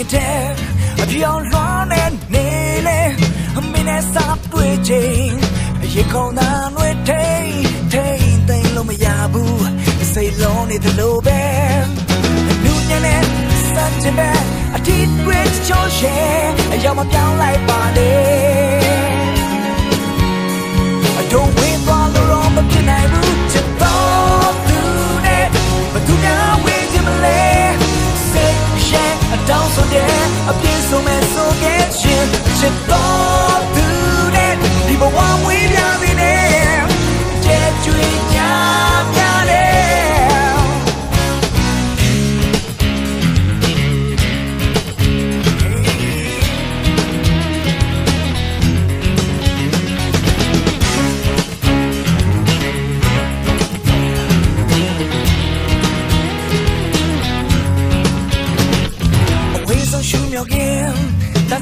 င်းမြဲအပြောင်းလွှမ်းတဲ့နေလေအမင်းနဲ့စပ်တွေ့ချင်းရေကုန်တာနှွေထိန်ထိန်သိမ်းလို့မရဘူးစိတ်လုံးနေတယ်လို့ပဲနူးညံ့တဲ့စံချင်ပဲအတီးတွေ့ချိုးရှယ်အယောင်မပြောင်းလိုက်ပါနဲ့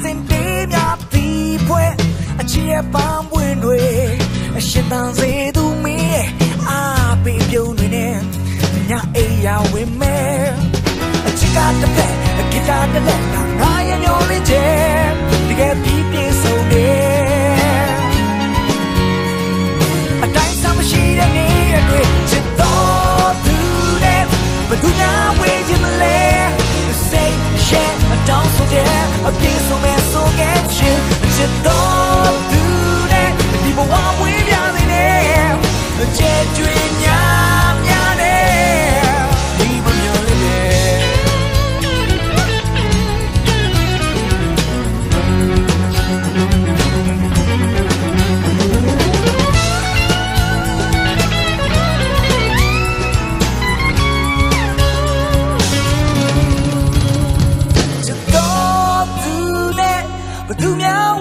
စဉ်ပေးမြတီးပွဲအချီးရဲ့ပန်းပွင့်တွေအရှင်တန်စေသူမင်းရဲ့အာပေးပြုံးတွေနဲ့ညအိယာဝင်မဲအချီးကတစ်ဖက်အဂီတာတစ်လက်ငါရဲ့မျောလေးချဲ 读秒。